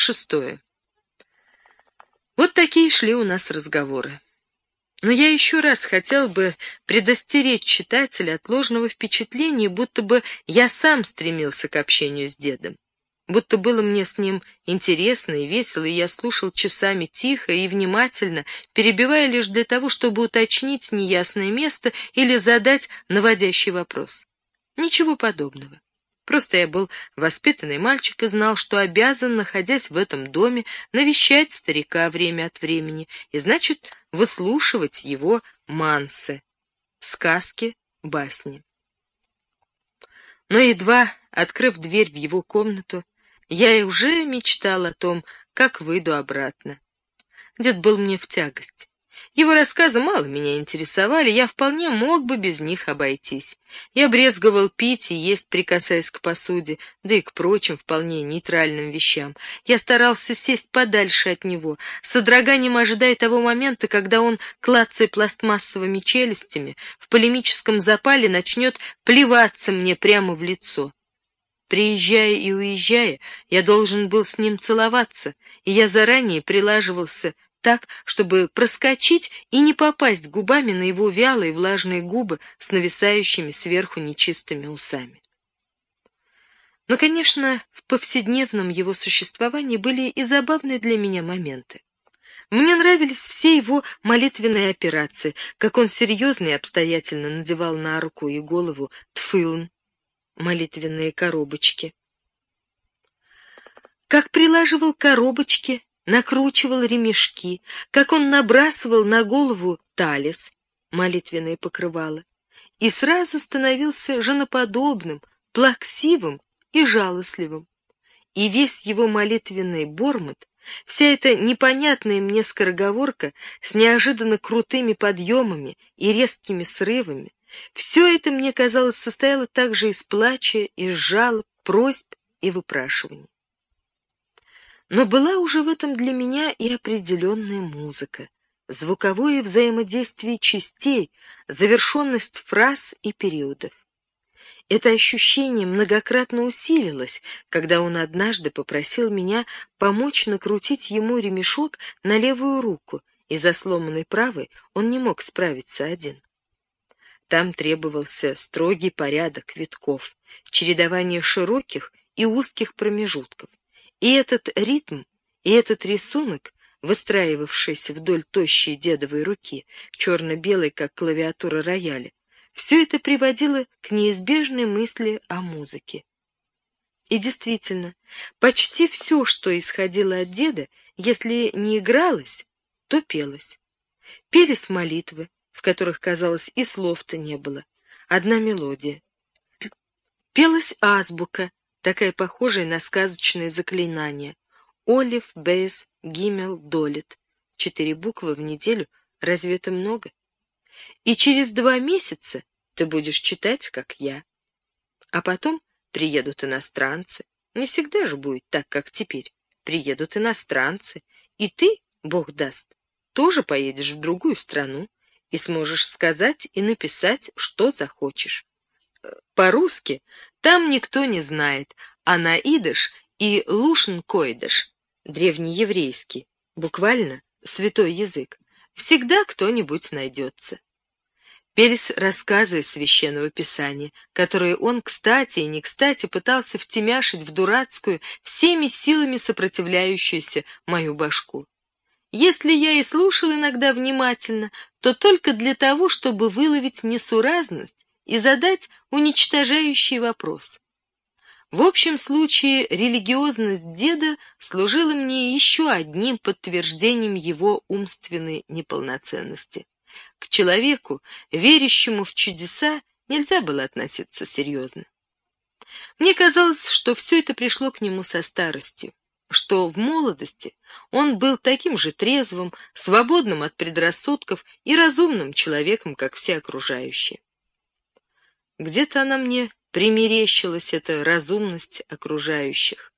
Шестое. Вот такие шли у нас разговоры. Но я еще раз хотел бы предостеречь читателя от ложного впечатления, будто бы я сам стремился к общению с дедом. Будто было мне с ним интересно и весело, и я слушал часами тихо и внимательно, перебивая лишь для того, чтобы уточнить неясное место или задать наводящий вопрос. Ничего подобного. Просто я был воспитанный мальчик и знал, что обязан, находясь в этом доме, навещать старика время от времени, и, значит, выслушивать его мансы, сказки, басни. Но едва, открыв дверь в его комнату, я и уже мечтал о том, как выйду обратно. Дед был мне в тягость. Его рассказы мало меня интересовали, я вполне мог бы без них обойтись. Я брезговал пить и есть, прикасаясь к посуде, да и к прочим вполне нейтральным вещам. Я старался сесть подальше от него, с содроганием ожидая того момента, когда он, клацая пластмассовыми челюстями, в полемическом запале начнет плеваться мне прямо в лицо. Приезжая и уезжая, я должен был с ним целоваться, и я заранее прилаживался так, чтобы проскочить и не попасть губами на его вялые влажные губы с нависающими сверху нечистыми усами. Но, конечно, в повседневном его существовании были и забавные для меня моменты. Мне нравились все его молитвенные операции, как он серьезно и обстоятельно надевал на руку и голову тфылн, молитвенные коробочки. Как прилаживал коробочки накручивал ремешки, как он набрасывал на голову талис, молитвенное покрывало, и сразу становился женоподобным, плаксивым и жалостливым. И весь его молитвенный бормот, вся эта непонятная мне скороговорка с неожиданно крутыми подъемами и резкими срывами, все это, мне казалось, состояло также из плача, из жалоб, просьб и выпрашиваний. Но была уже в этом для меня и определенная музыка, звуковое взаимодействие частей, завершенность фраз и периодов. Это ощущение многократно усилилось, когда он однажды попросил меня помочь накрутить ему ремешок на левую руку, и за сломанной правой он не мог справиться один. Там требовался строгий порядок витков, чередование широких и узких промежутков. И этот ритм, и этот рисунок, выстраивавшийся вдоль тощей дедовой руки, черно-белой, как клавиатура рояля, все это приводило к неизбежной мысли о музыке. И действительно, почти все, что исходило от деда, если не игралось, то пелось. Пелись молитвы, в которых, казалось, и слов-то не было, одна мелодия. Пелась азбука, такая похожая на сказочное заклинание. Олив, Бейс, Гиммел, Долит. Четыре буквы в неделю. Разве это много? И через два месяца ты будешь читать, как я. А потом приедут иностранцы. Не всегда же будет так, как теперь. Приедут иностранцы, и ты, Бог даст, тоже поедешь в другую страну и сможешь сказать и написать, что захочешь. По-русски там никто не знает, а на идыш и лушн-койдыш, древнееврейский, буквально святой язык, всегда кто-нибудь найдется. Пелись рассказы из Священного Писания, которые он, кстати и не кстати, пытался втемяшить в дурацкую, всеми силами сопротивляющуюся мою башку. Если я и слушал иногда внимательно, то только для того, чтобы выловить несуразность и задать уничтожающий вопрос. В общем случае религиозность деда служила мне еще одним подтверждением его умственной неполноценности. К человеку, верящему в чудеса, нельзя было относиться серьезно. Мне казалось, что все это пришло к нему со старостью, что в молодости он был таким же трезвым, свободным от предрассудков и разумным человеком, как все окружающие. Где-то она мне примерещилась, эта разумность окружающих.